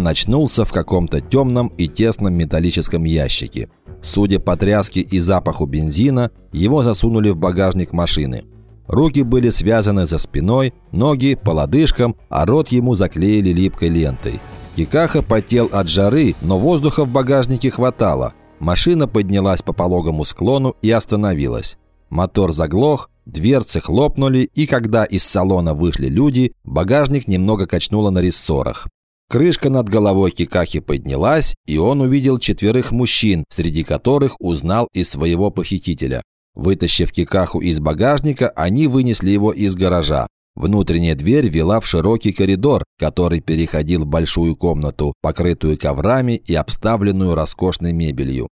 он очнулся в каком-то темном и тесном металлическом ящике. Судя по тряске и запаху бензина, его засунули в багажник машины. Руки были связаны за спиной, ноги по лодыжкам, а рот ему заклеили липкой лентой. Кикаха потел от жары, но воздуха в багажнике хватало. Машина поднялась по пологому склону и остановилась. Мотор заглох, дверцы хлопнули, и когда из салона вышли люди, багажник немного качнуло на рессорах. Крышка над головой Кикахи поднялась, и он увидел четверых мужчин, среди которых узнал и своего похитителя. Вытащив Кикаху из багажника, они вынесли его из гаража. Внутренняя дверь вела в широкий коридор, который переходил в большую комнату, покрытую коврами и обставленную роскошной мебелью.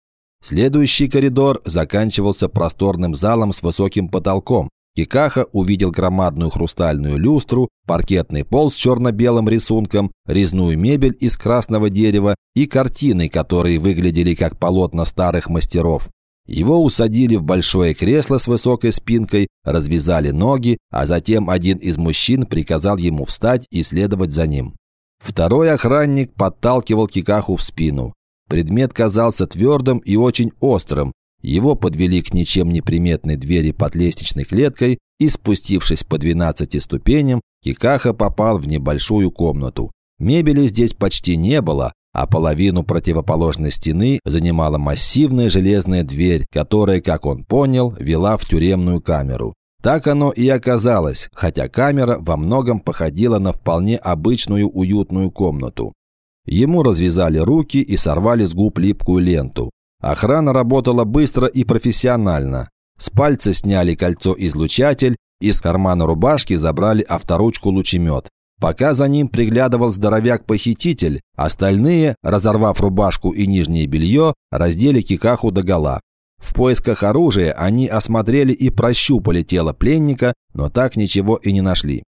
Следующий коридор заканчивался просторным залом с высоким потолком, Кикаха увидел громадную хрустальную люстру, паркетный пол с черно-белым рисунком, резную мебель из красного дерева и картины, которые выглядели как полотна старых мастеров. Его усадили в большое кресло с высокой спинкой, развязали ноги, а затем один из мужчин приказал ему встать и следовать за ним. Второй охранник подталкивал Кикаху в спину. Предмет казался твердым и очень острым, его подвели к ничем не приметной двери под лестничной клеткой и, спустившись по 12 ступеням, Кикаха попал в небольшую комнату. Мебели здесь почти не было, а половину противоположной стены занимала массивная железная дверь, которая, как он понял, вела в тюремную камеру. Так оно и оказалось, хотя камера во многом походила на вполне обычную уютную комнату. Ему развязали руки и сорвали с губ липкую ленту. Охрана работала быстро и профессионально. С пальца сняли кольцо-излучатель, из кармана рубашки забрали авторучку-лучемет. Пока за ним приглядывал здоровяк-похититель, остальные, разорвав рубашку и нижнее белье, раздели кикаху догола. В поисках оружия они осмотрели и прощупали тело пленника, но так ничего и не нашли.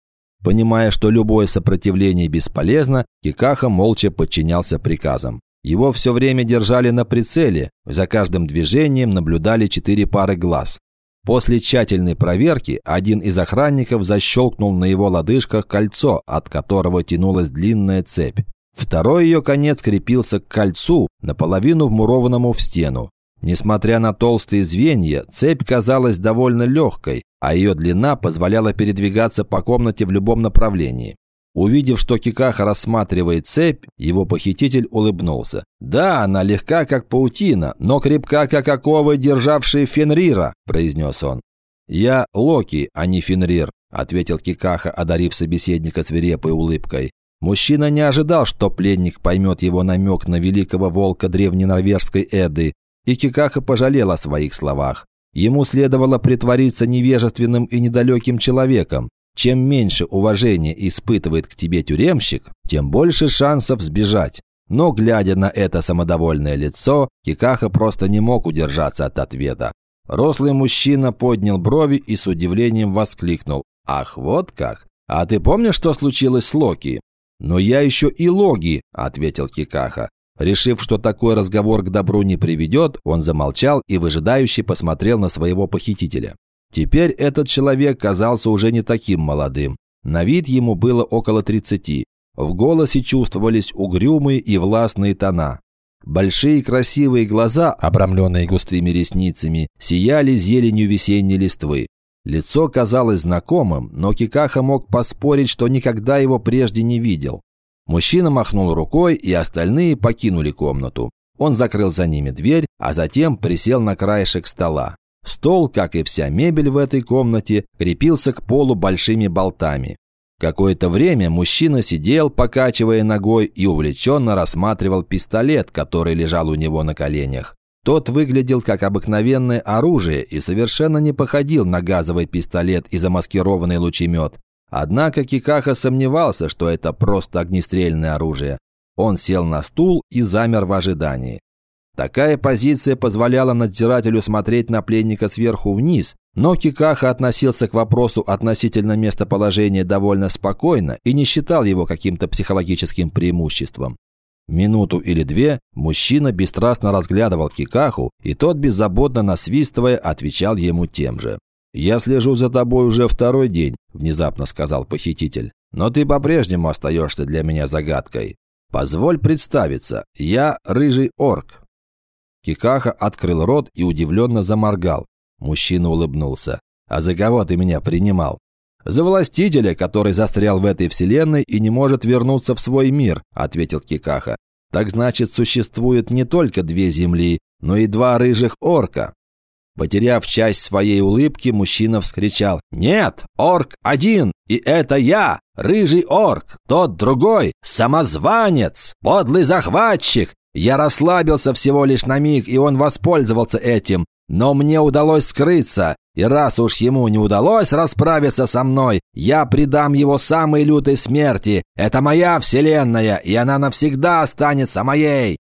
Понимая, что любое сопротивление бесполезно, Кикаха молча подчинялся приказам. Его все время держали на прицеле, за каждым движением наблюдали четыре пары глаз. После тщательной проверки один из охранников защелкнул на его лодыжках кольцо, от которого тянулась длинная цепь. Второй ее конец крепился к кольцу, наполовину вмурованному в стену. Несмотря на толстые звенья, цепь казалась довольно легкой, а ее длина позволяла передвигаться по комнате в любом направлении. Увидев, что Кикаха рассматривает цепь, его похититель улыбнулся. «Да, она легка, как паутина, но крепка, как оковы, державшие Фенрира», – произнес он. «Я Локи, а не Фенрир», – ответил Кикаха, одарив собеседника свирепой улыбкой. Мужчина не ожидал, что пленник поймет его намек на великого волка древненорвежской Эды, и Кикаха пожалел о своих словах. Ему следовало притвориться невежественным и недалеким человеком, чем меньше уважения испытывает к тебе тюремщик, тем больше шансов сбежать. Но, глядя на это самодовольное лицо, Кикаха просто не мог удержаться от ответа. Рослый мужчина поднял брови и с удивлением воскликнул. «Ах, вот как! А ты помнишь, что случилось с Локи?» «Но я еще и Логи», – ответил Кикаха. Решив, что такой разговор к добру не приведет, он замолчал и выжидающе посмотрел на своего похитителя. Теперь этот человек казался уже не таким молодым. На вид ему было около 30. В голосе чувствовались угрюмые и властные тона. Большие красивые глаза, обрамленные густыми ресницами, сияли зеленью весенней листвы. Лицо казалось знакомым, но Кикаха мог поспорить, что никогда его прежде не видел. Мужчина махнул рукой, и остальные покинули комнату. Он закрыл за ними дверь, а затем присел на краешек стола. Стол, как и вся мебель в этой комнате, крепился к полу большими болтами. Какое-то время мужчина сидел, покачивая ногой, и увлеченно рассматривал пистолет, который лежал у него на коленях. Тот выглядел как обыкновенное оружие и совершенно не походил на газовый пистолет и замаскированный лучемет. Однако Кикаха сомневался, что это просто огнестрельное оружие. Он сел на стул и замер в ожидании. Такая позиция позволяла надзирателю смотреть на пленника сверху вниз, но Кикаха относился к вопросу относительно местоположения довольно спокойно и не считал его каким-то психологическим преимуществом. Минуту или две мужчина бесстрастно разглядывал Кикаху, и тот, беззаботно насвистывая, отвечал ему тем же. «Я слежу за тобой уже второй день», – внезапно сказал похититель. «Но ты по-прежнему остаешься для меня загадкой. «Позволь представиться, я рыжий орк». Кикаха открыл рот и удивленно заморгал. Мужчина улыбнулся. «А за кого ты меня принимал?» «За властителя, который застрял в этой вселенной и не может вернуться в свой мир», – ответил Кикаха. «Так значит, существует не только две земли, но и два рыжих орка». Потеряв часть своей улыбки, мужчина вскричал «Нет, орк один, и это я, рыжий орк, тот другой, самозванец, подлый захватчик. Я расслабился всего лишь на миг, и он воспользовался этим, но мне удалось скрыться, и раз уж ему не удалось расправиться со мной, я предам его самой лютой смерти. Это моя вселенная, и она навсегда останется моей.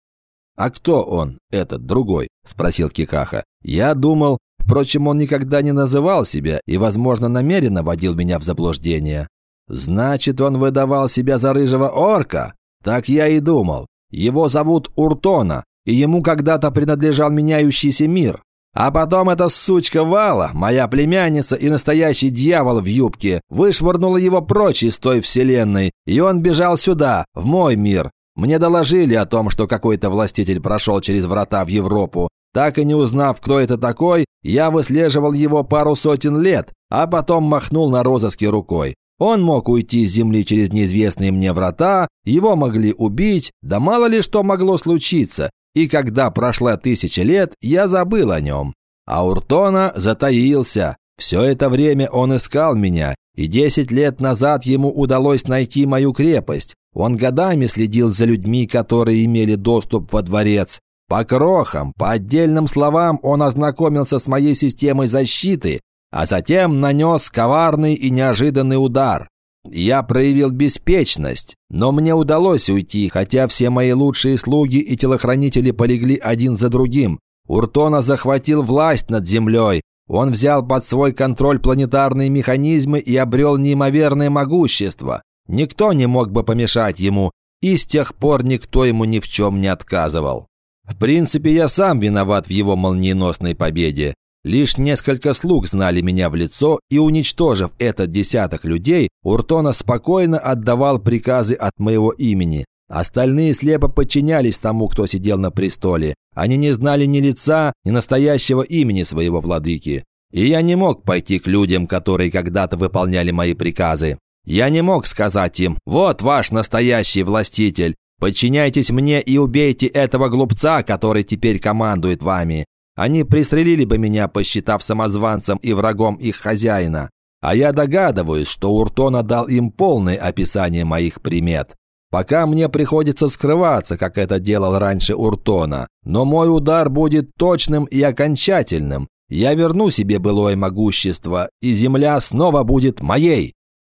«А кто он, этот другой?» – спросил Кикаха. «Я думал, впрочем, он никогда не называл себя и, возможно, намеренно водил меня в заблуждение. Значит, он выдавал себя за рыжего орка? Так я и думал. Его зовут Уртона, и ему когда-то принадлежал меняющийся мир. А потом эта сучка Вала, моя племянница и настоящий дьявол в юбке, вышвырнула его прочь из той вселенной, и он бежал сюда, в мой мир, мне доложили о том, что какой-то властитель прошел через врата в Европу. Так и не узнав, кто это такой, я выслеживал его пару сотен лет, а потом махнул на розыске рукой. Он мог уйти с земли через неизвестные мне врата, его могли убить, да мало ли что могло случиться. И когда прошла тысяча лет, я забыл о нем. А Уртона затаился. Все это время он искал меня, и десять лет назад ему удалось найти мою крепость. Он годами следил за людьми, которые имели доступ во дворец. По крохам, по отдельным словам он ознакомился с моей системой защиты, а затем нанес коварный и неожиданный удар. Я проявил беспечность, но мне удалось уйти, хотя все мои лучшие слуги и телохранители полегли один за другим. Уртона захватил власть над землей. Он взял под свой контроль планетарные механизмы и обрел неимоверное могущество. Никто не мог бы помешать ему, и с тех пор никто ему ни в чем не отказывал. В принципе, я сам виноват в его молниеносной победе. Лишь несколько слуг знали меня в лицо, и, уничтожив этот десяток людей, Уртона спокойно отдавал приказы от моего имени. Остальные слепо подчинялись тому, кто сидел на престоле. Они не знали ни лица, ни настоящего имени своего владыки. И я не мог пойти к людям, которые когда-то выполняли мои приказы. Я не мог сказать им «Вот ваш настоящий властитель, подчиняйтесь мне и убейте этого глупца, который теперь командует вами». Они пристрелили бы меня, посчитав самозванцем и врагом их хозяина. А я догадываюсь, что Уртона дал им полное описание моих примет. Пока мне приходится скрываться, как это делал раньше Уртона. Но мой удар будет точным и окончательным. Я верну себе былое могущество, и земля снова будет моей.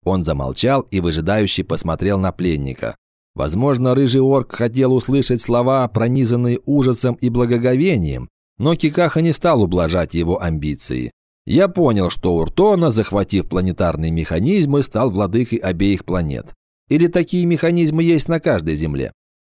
Он замолчал и выжидающе посмотрел на пленника. Возможно, рыжий орк хотел услышать слова, пронизанные ужасом и благоговением, но Кикаха не стал ублажать его амбиции. Я понял, что Уртона, захватив планетарные механизмы, стал владыкой обеих планет. Или такие механизмы есть на каждой Земле?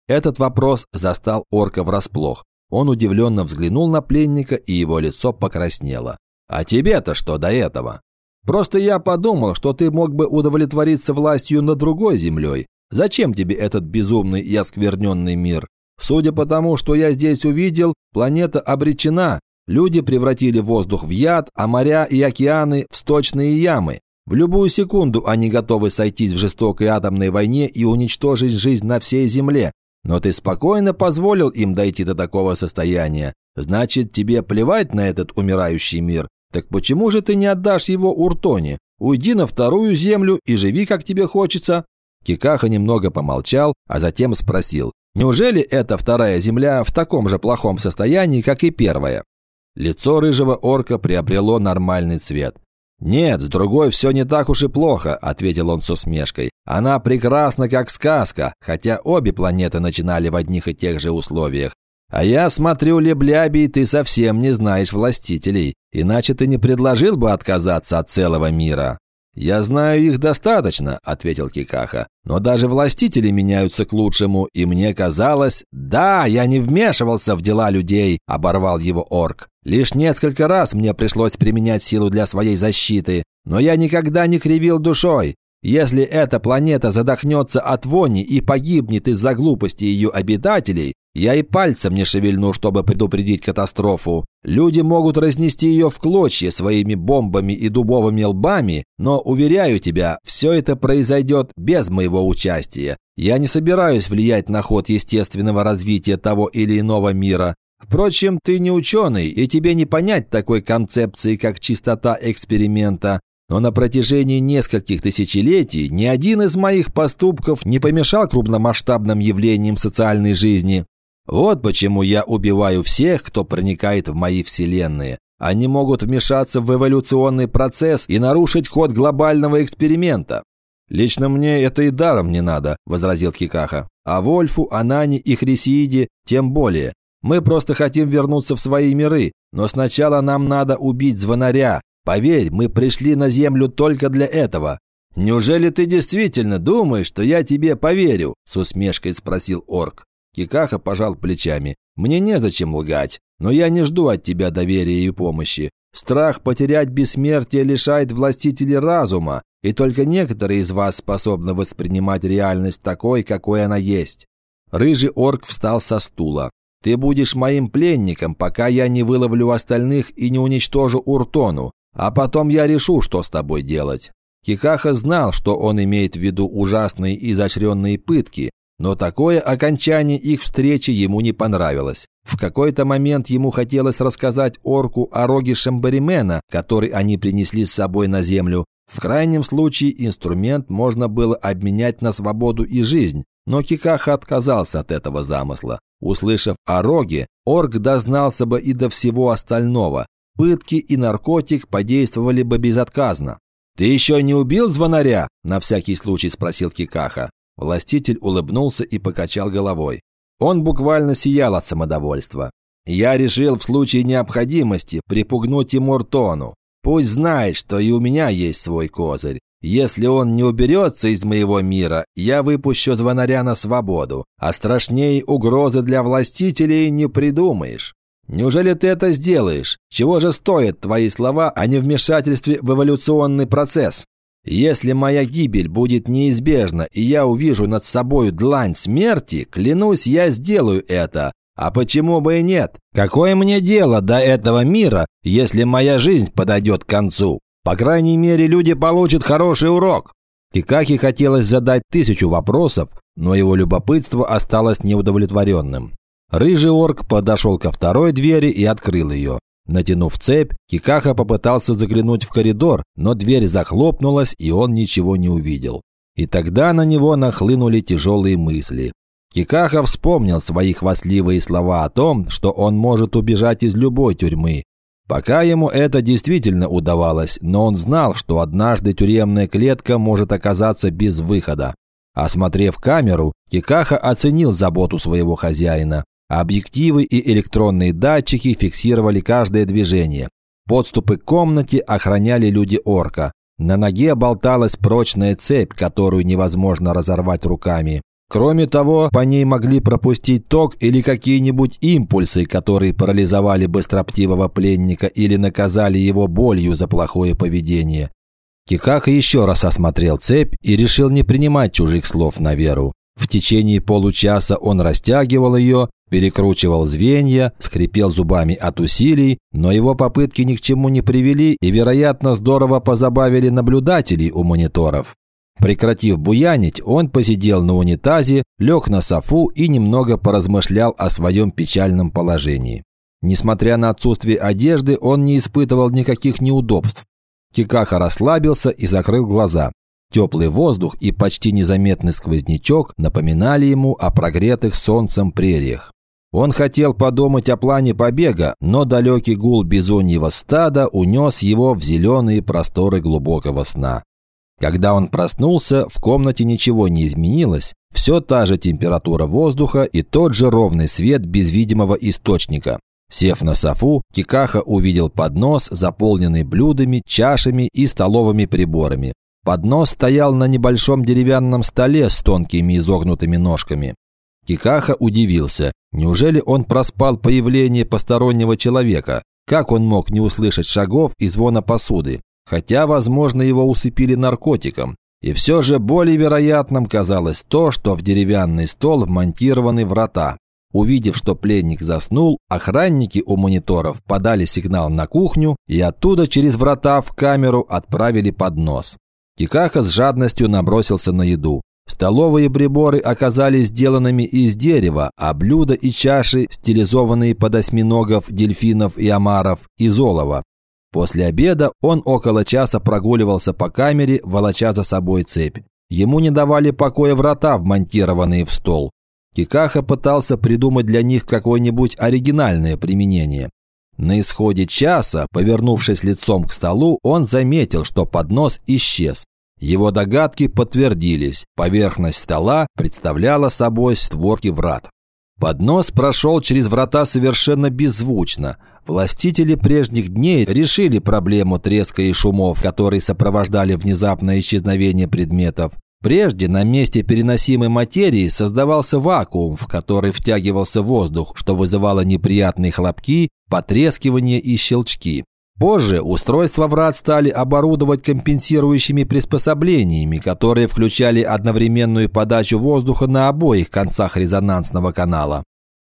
Этот вопрос застал орка врасплох. Он удивленно взглянул на пленника, и его лицо покраснело. «А тебе-то что до этого?» Просто я подумал, что ты мог бы удовлетвориться властью над другой землей. Зачем тебе этот безумный и оскверненный мир? Судя по тому, что я здесь увидел, планета обречена. Люди превратили воздух в яд, а моря и океаны в сточные ямы. В любую секунду они готовы сойтись в жестокой атомной войне и уничтожить жизнь на всей Земле. Но ты спокойно позволил им дойти до такого состояния. Значит, тебе плевать на этот умирающий мир. Так почему же ты не отдашь его Уртоне? Уйди на вторую землю и живи, как тебе хочется». Кикаха немного помолчал, а затем спросил, «Неужели эта вторая земля в таком же плохом состоянии, как и первая?» Лицо рыжего орка приобрело нормальный цвет. «Нет, с другой все не так уж и плохо», – ответил он с усмешкой. «Она прекрасна, как сказка, хотя обе планеты начинали в одних и тех же условиях. А я смотрю, Леблябий, ты совсем не знаешь властителей, иначе ты не предложил бы отказаться от целого мира». «Я знаю их достаточно», – ответил Кикаха. «Но даже властители меняются к лучшему, и мне казалось...» «Да, я не вмешивался в дела людей», – оборвал его орк. «Лишь несколько раз мне пришлось применять силу для своей защиты, но я никогда не кривил душой. Если эта планета задохнется от вони и погибнет из-за глупости ее обитателей, я и пальцем не шевельну, чтобы предупредить катастрофу. Люди могут разнести ее в клочья своими бомбами и дубовыми лбами, но, уверяю тебя, все это произойдет без моего участия. Я не собираюсь влиять на ход естественного развития того или иного мира. Впрочем, ты не ученый, и тебе не понять такой концепции, как чистота эксперимента. Но на протяжении нескольких тысячелетий ни один из моих поступков не помешал крупномасштабным явлениям социальной жизни. Вот почему я убиваю всех, кто проникает в мои вселенные. Они могут вмешаться в эволюционный процесс и нарушить ход глобального эксперимента. «Лично мне это и даром не надо», – возразил Кикаха. «А Вольфу, Анане и Хрисииде тем более. Мы просто хотим вернуться в свои миры, но сначала нам надо убить звонаря. Поверь, мы пришли на Землю только для этого». «Неужели ты действительно думаешь, что я тебе поверю?» – с усмешкой спросил орк. Кикаха пожал плечами. «Мне незачем лгать, но я не жду от тебя доверия и помощи. Страх потерять бессмертие лишает властителей разума, и только некоторые из вас способны воспринимать реальность такой, какой она есть». Рыжий орк встал со стула. «Ты будешь моим пленником, пока я не выловлю остальных и не уничтожу Уртону, а потом я решу, что с тобой делать». Кикаха знал, что он имеет в виду ужасные изощренные пытки, но такое окончание их встречи ему не понравилось. В какой-то момент ему хотелось рассказать орку о роге Шамбаримена, который они принесли с собой на землю. В крайнем случае инструмент можно было обменять на свободу и жизнь, но Кикаха отказался от этого замысла. Услышав о роге, орк дознался бы и до всего остального. Пытки и наркотик подействовали бы безотказно. «Ты еще не убил звонаря?» – на всякий случай спросил Кикаха. Властитель улыбнулся и покачал головой. Он буквально сиял от самодовольства. «Я решил в случае необходимости припугнуть ему Ртону. Пусть знает, что и у меня есть свой козырь. Если он не уберется из моего мира, я выпущу звонаря на свободу, а страшнее угрозы для властителей не придумаешь. Неужели ты это сделаешь? Чего же стоят твои слова о невмешательстве в эволюционный процесс? Если моя гибель будет неизбежна, и я увижу над собой длань смерти, клянусь, я сделаю это. А почему бы и нет? Какое мне дело до этого мира, если моя жизнь подойдет к концу? По крайней мере, люди получат хороший урок. Кикахи хотелось задать тысячу вопросов, но его любопытство осталось неудовлетворенным. Рыжий орк подошел ко второй двери и открыл ее. Натянув цепь, Кикаха попытался заглянуть в коридор, но дверь захлопнулась, и он ничего не увидел. И тогда на него нахлынули тяжелые мысли. Кикаха вспомнил свои хвастливые слова о том, что он может убежать из любой тюрьмы. Пока ему это действительно удавалось, но он знал, что однажды тюремная клетка может оказаться без выхода. Осмотрев камеру, Кикаха оценил заботу своего хозяина. Объективы и электронные датчики фиксировали каждое движение. Подступы к комнате охраняли люди орка. На ноге болталась прочная цепь, которую невозможно разорвать руками. Кроме того, по ней могли пропустить ток или какие-нибудь импульсы, которые парализовали быстроптивого пленника или наказали его болью за плохое поведение. Кикаха еще раз осмотрел цепь и решил не принимать чужих слов на веру. В течение получаса он растягивал ее, перекручивал звенья, скрипел зубами от усилий, но его попытки ни к чему не привели и, вероятно, здорово позабавили наблюдателей у мониторов. Прекратив буянить, он посидел на унитазе, лег на софу и немного поразмышлял о своем печальном положении. Несмотря на отсутствие одежды, он не испытывал никаких неудобств. Кикаха расслабился и закрыл глаза. Теплый воздух и почти незаметный сквознячок напоминали ему о прогретых солнцем прериях. Он хотел подумать о плане побега, но далекий гул бизоньего стада унес его в зеленые просторы глубокого сна. Когда он проснулся, в комнате ничего не изменилось, все та же температура воздуха и тот же ровный свет без видимого источника. Сев на софу, Кикаха увидел поднос, заполненный блюдами, чашами и столовыми приборами. Поднос стоял на небольшом деревянном столе с тонкими изогнутыми ножками. Кикаха удивился. Неужели он проспал появление постороннего человека? Как он мог не услышать шагов и звона посуды? Хотя, возможно, его усыпили наркотиком. И все же более вероятным казалось то, что в деревянный стол вмонтированы врата. Увидев, что пленник заснул, охранники у мониторов подали сигнал на кухню и оттуда через врата в камеру отправили поднос. Кикаха с жадностью набросился на еду. Столовые приборы оказались сделанными из дерева, а блюда и чаши, стилизованные под осьминогов, дельфинов и омаров, из олова. После обеда он около часа прогуливался по камере, волоча за собой цепь. Ему не давали покоя врата, вмонтированные в стол. Кикаха пытался придумать для них какое-нибудь оригинальное применение. На исходе часа, повернувшись лицом к столу, он заметил, что поднос исчез. Его догадки подтвердились. Поверхность стола представляла собой створки врат. Поднос прошел через врата совершенно беззвучно. Властители прежних дней решили проблему треска и шумов, которые сопровождали внезапное исчезновение предметов. Прежде на месте переносимой материи создавался вакуум, в который втягивался воздух, что вызывало неприятные хлопки, потрескивание и щелчки. Позже устройства врат стали оборудовать компенсирующими приспособлениями, которые включали одновременную подачу воздуха на обоих концах резонансного канала.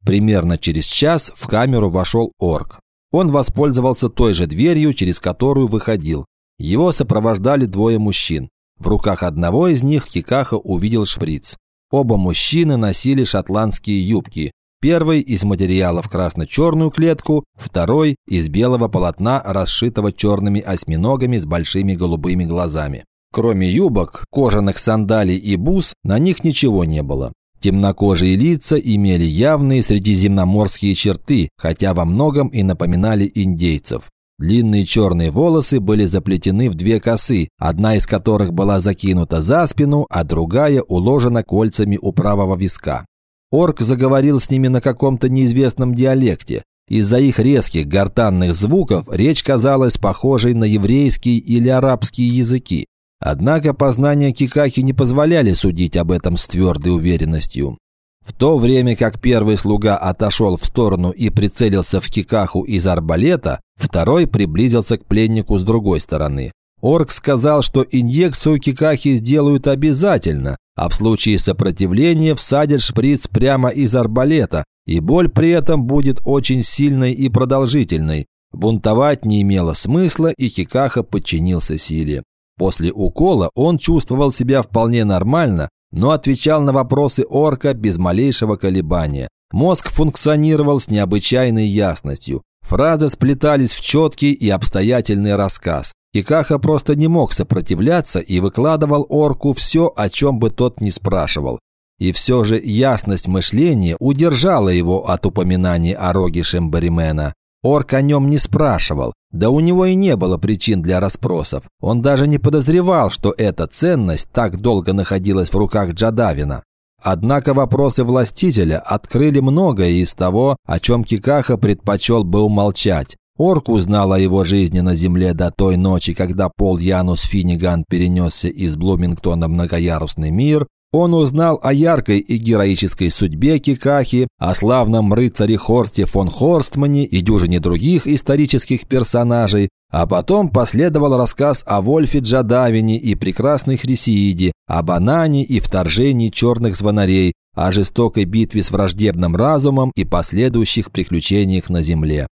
Примерно через час в камеру вошел орк. Он воспользовался той же дверью, через которую выходил. Его сопровождали двое мужчин. В руках одного из них Кикаха увидел шприц. Оба мужчины носили шотландские юбки, Первый из материалов красно-черную клетку, второй из белого полотна, расшитого черными осьминогами с большими голубыми глазами. Кроме юбок, кожаных сандалий и бус, на них ничего не было. Темнокожие лица имели явные средиземноморские черты, хотя во многом и напоминали индейцев. Длинные черные волосы были заплетены в две косы, одна из которых была закинута за спину, а другая уложена кольцами у правого виска. Орк заговорил с ними на каком-то неизвестном диалекте. Из-за их резких гортанных звуков речь казалась похожей на еврейский или арабский языки. Однако познания Кикахи не позволяли судить об этом с твердой уверенностью. В то время как первый слуга отошел в сторону и прицелился в Кикаху из арбалета, второй приблизился к пленнику с другой стороны. Орк сказал, что инъекцию Кикахи сделают обязательно, а в случае сопротивления всадят шприц прямо из арбалета, и боль при этом будет очень сильной и продолжительной. Бунтовать не имело смысла, и Кикаха подчинился силе. После укола он чувствовал себя вполне нормально, но отвечал на вопросы орка без малейшего колебания. Мозг функционировал с необычайной ясностью. Фразы сплетались в четкий и обстоятельный рассказ. Кикаха просто не мог сопротивляться и выкладывал орку все, о чем бы тот ни спрашивал. И все же ясность мышления удержала его от упоминаний о роге Шембаримена. Орк о нем не спрашивал, да у него и не было причин для расспросов. Он даже не подозревал, что эта ценность так долго находилась в руках Джадавина. Однако вопросы властителя открыли многое из того, о чем Кикаха предпочел бы умолчать. Орк узнал о его жизни на Земле до той ночи, когда Пол Янус Финниган перенесся из Блумингтона в многоярусный мир. Он узнал о яркой и героической судьбе Кикахи, о славном рыцаре Хорсте фон Хорстмане и дюжине других исторических персонажей, а потом последовал рассказ о Вольфе Джадавине и прекрасной Хрисииде, об Анане и вторжении черных звонарей, о жестокой битве с враждебным разумом и последующих приключениях на Земле.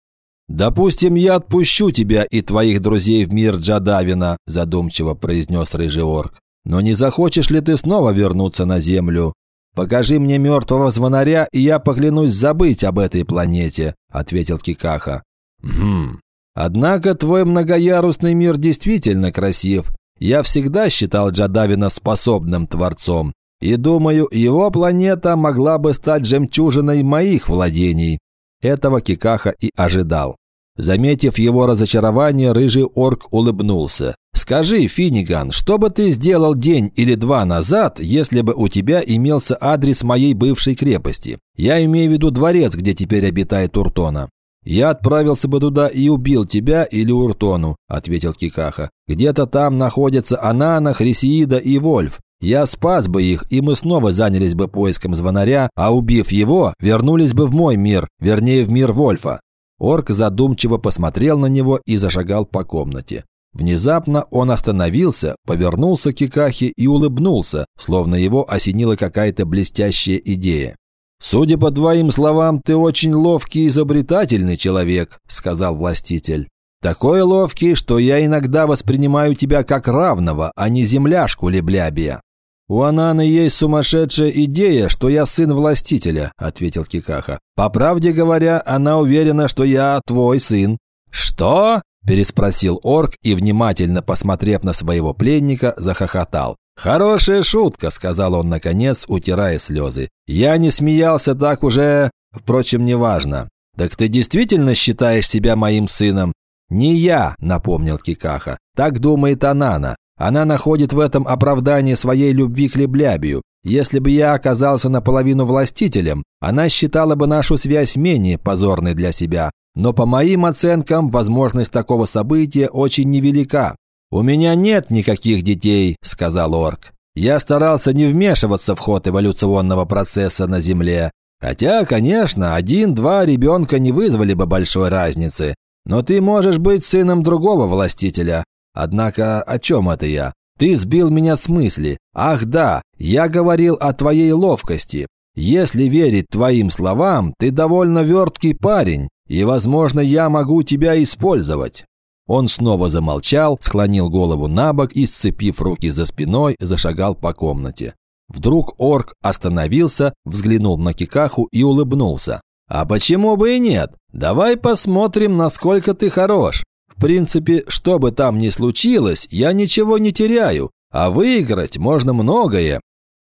«Допустим, я отпущу тебя и твоих друзей в мир Джадавина», задумчиво произнес рыжий. «Но не захочешь ли ты снова вернуться на Землю? Покажи мне мертвого звонаря, и я поклянусь забыть об этой планете», ответил Кикаха. «Хм. Однако твой многоярусный мир действительно красив. Я всегда считал Джадавина способным творцом. И думаю, его планета могла бы стать жемчужиной моих владений». Этого Кикаха и ожидал. Заметив его разочарование, рыжий орк улыбнулся. «Скажи, Финиган, что бы ты сделал день или два назад, если бы у тебя имелся адрес моей бывшей крепости? Я имею в виду дворец, где теперь обитает Уртона». «Я отправился бы туда и убил тебя или Уртону», – ответил Кикаха. «Где-то там находятся Анана, Хрисиида и Вольф. Я спас бы их, и мы снова занялись бы поиском звонаря, а убив его, вернулись бы в мой мир, вернее в мир Вольфа. Орк задумчиво посмотрел на него и зашагал по комнате. Внезапно он остановился, повернулся к Кикахе и улыбнулся, словно его осенила какая-то блестящая идея. «Судя по твоим словам, ты очень ловкий и изобретательный человек», – сказал властитель. «Такой ловкий, что я иногда воспринимаю тебя как равного, а не земляшку леблябия». «У Ананы есть сумасшедшая идея, что я сын властителя», – ответил Кикаха. «По правде говоря, она уверена, что я твой сын». «Что?» – переспросил орк и, внимательно посмотрев на своего пленника, захохотал. «Хорошая шутка», – сказал он наконец, утирая слезы. «Я не смеялся так уже... Впрочем, неважно. Так ты действительно считаешь себя моим сыном?» «Не я», – напомнил Кикаха. «Так думает Анана. Она находит в этом оправдание своей любви к Леблябию. Если бы я оказался наполовину властителем, она считала бы нашу связь менее позорной для себя. Но по моим оценкам, возможность такого события очень невелика. «У меня нет никаких детей», – сказал Орк. «Я старался не вмешиваться в ход эволюционного процесса на Земле. Хотя, конечно, один-два ребенка не вызвали бы большой разницы. Но ты можешь быть сыном другого властителя. Однако о чем это я? Ты сбил меня с мысли. Ах да, я говорил о твоей ловкости. Если верить твоим словам, ты довольно верткий парень, и, возможно, я могу тебя использовать. Он снова замолчал, склонил голову на бок и, сцепив руки за спиной, зашагал по комнате. Вдруг орк остановился, взглянул на Кикаху и улыбнулся. «А почему бы и нет? Давай посмотрим, насколько ты хорош. В принципе, что бы там ни случилось, я ничего не теряю, а выиграть можно многое».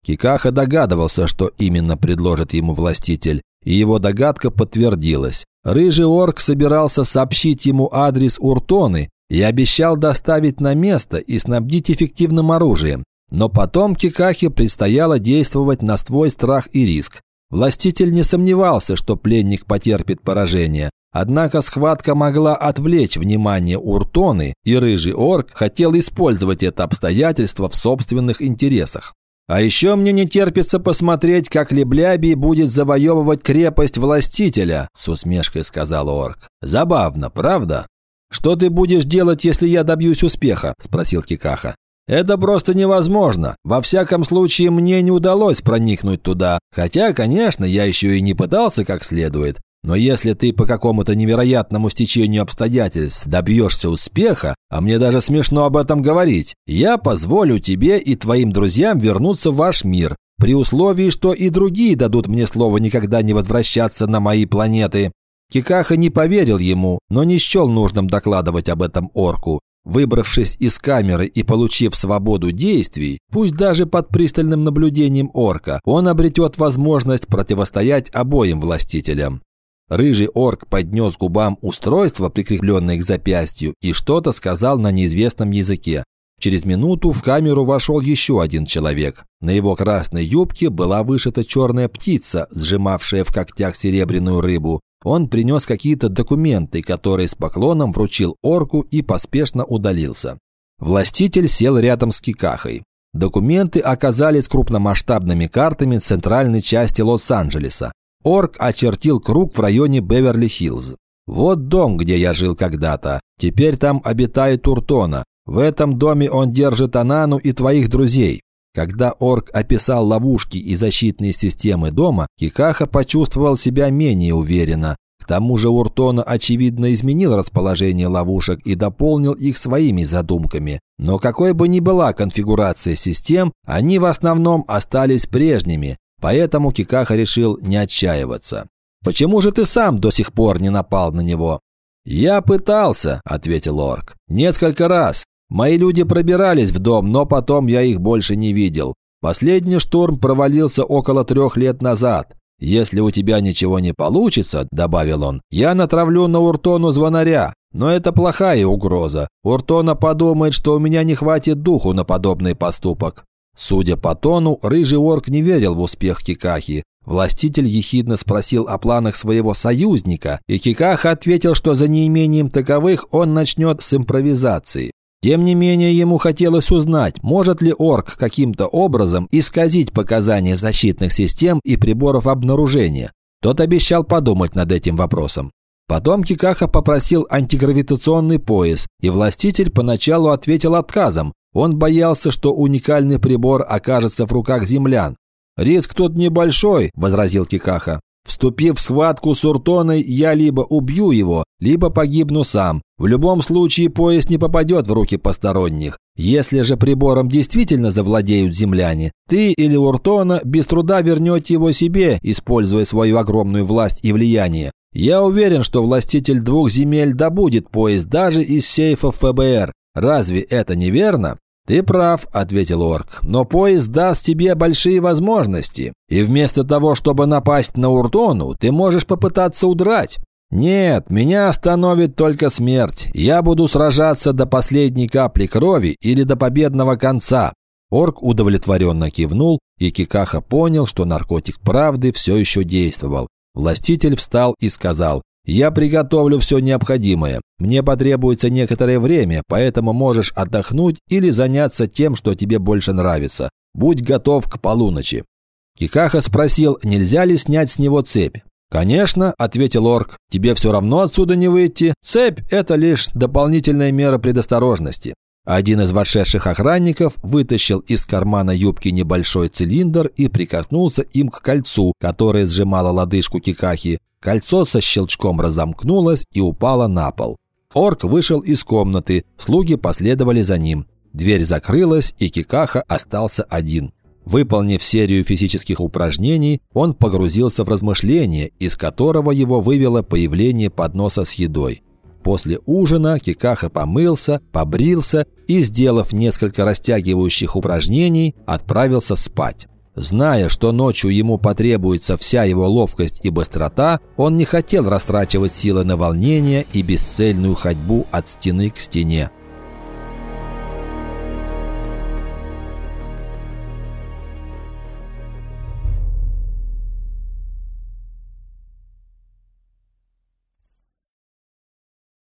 Кикаха догадывался, что именно предложит ему властитель, и его догадка подтвердилась. Рыжий орк собирался сообщить ему адрес Уртоны и обещал доставить на место и снабдить эффективным оружием. Но потом Кикахе предстояло действовать на свой страх и риск. Властитель не сомневался, что пленник потерпит поражение. Однако схватка могла отвлечь внимание Уртоны, и рыжий орк хотел использовать это обстоятельство в собственных интересах. А еще мне не терпится посмотреть, как Леблябий будет завоевывать крепость властителя, с усмешкой сказал орк. Забавно, правда? Что ты будешь делать, если я добьюсь успеха? спросил Кикаха. Это просто невозможно. Во всяком случае, мне не удалось проникнуть туда. Хотя, конечно, я еще и не пытался как следует. Но если ты по какому-то невероятному стечению обстоятельств добьешься успеха, а мне даже смешно об этом говорить, я позволю тебе и твоим друзьям вернуться в ваш мир, при условии, что и другие дадут мне слово никогда не возвращаться на мои планеты». Кикаха не поверил ему, но не счел нужным докладывать об этом орку. Выбравшись из камеры и получив свободу действий, пусть даже под пристальным наблюдением орка, он обретет возможность противостоять обоим властителям. Рыжий орк поднес губам устройство, прикрепленное к запястью, и что-то сказал на неизвестном языке. Через минуту в камеру вошел еще один человек. На его красной юбке была вышита черная птица, сжимавшая в когтях серебряную рыбу. Он принес какие-то документы, которые с поклоном вручил орку и поспешно удалился. Властитель сел рядом с Кикахой. Документы оказались крупномасштабными картами центральной части Лос-Анджелеса. Орк очертил круг в районе Беверли-Хиллз. «Вот дом, где я жил когда-то. Теперь там обитает Уртона. В этом доме он держит Анану и твоих друзей». Когда орк описал ловушки и защитные системы дома, Кикаха почувствовал себя менее уверенно. К тому же Уртона очевидно изменил расположение ловушек и дополнил их своими задумками. Но какой бы ни была конфигурация систем, они в основном остались прежними, Поэтому Кикаха решил не отчаиваться. «Почему же ты сам до сих пор не напал на него?» «Я пытался», – ответил Орк. «Несколько раз. Мои люди пробирались в дом, но потом я их больше не видел. Последний штурм провалился около трех лет назад. Если у тебя ничего не получится, – добавил он, – я натравлю на Уртону звонаря. Но это плохая угроза. Уртона подумает, что у меня не хватит духу на подобный поступок. Судя по тону, рыжий орк не верил в успех Кикахи. Властитель ехидно спросил о планах своего союзника, и Кикаха ответил, что за неимением таковых он начнет с импровизации. Тем не менее, ему хотелось узнать, может ли орк каким-то образом исказить показания защитных систем и приборов обнаружения. Тот обещал подумать над этим вопросом. Потом Кикаха попросил антигравитационный пояс, и властитель поначалу ответил отказом. Он боялся, что уникальный прибор окажется в руках землян. «Риск тут небольшой», – возразил Кикаха. «Вступив в схватку с Уртоной, я либо убью его, либо погибну сам. В любом случае пояс не попадет в руки посторонних. Если же прибором действительно завладеют земляне, ты или Уртона без труда вернете его себе, используя свою огромную власть и влияние. Я уверен, что властитель двух земель добудет поезд даже из сейфов ФБР. Разве это не верно? «Ты прав», – ответил Орк, – «но поезд даст тебе большие возможности, и вместо того, чтобы напасть на Уртону, ты можешь попытаться удрать». «Нет, меня остановит только смерть. Я буду сражаться до последней капли крови или до победного конца». Орк удовлетворенно кивнул, и Кикаха понял, что наркотик правды все еще действовал. Властитель встал и сказал, «Я приготовлю все необходимое. Мне потребуется некоторое время, поэтому можешь отдохнуть или заняться тем, что тебе больше нравится. Будь готов к полуночи». Кикаха спросил, нельзя ли снять с него цепь. «Конечно», – ответил орк, – «тебе все равно отсюда не выйти. Цепь – это лишь дополнительная мера предосторожности». Один из вошедших охранников вытащил из кармана юбки небольшой цилиндр и прикоснулся им к кольцу, которое сжимало лодыжку Кикахи. Кольцо со щелчком разомкнулось и упало на пол. Орк вышел из комнаты, слуги последовали за ним. Дверь закрылась, и Кикаха остался один. Выполнив серию физических упражнений, он погрузился в размышление, из которого его вывело появление подноса с едой. После ужина Кикаха помылся, побрился и, сделав несколько растягивающих упражнений, отправился спать. Зная, что ночью ему потребуется вся его ловкость и быстрота, он не хотел растрачивать силы на волнение и бесцельную ходьбу от стены к стене.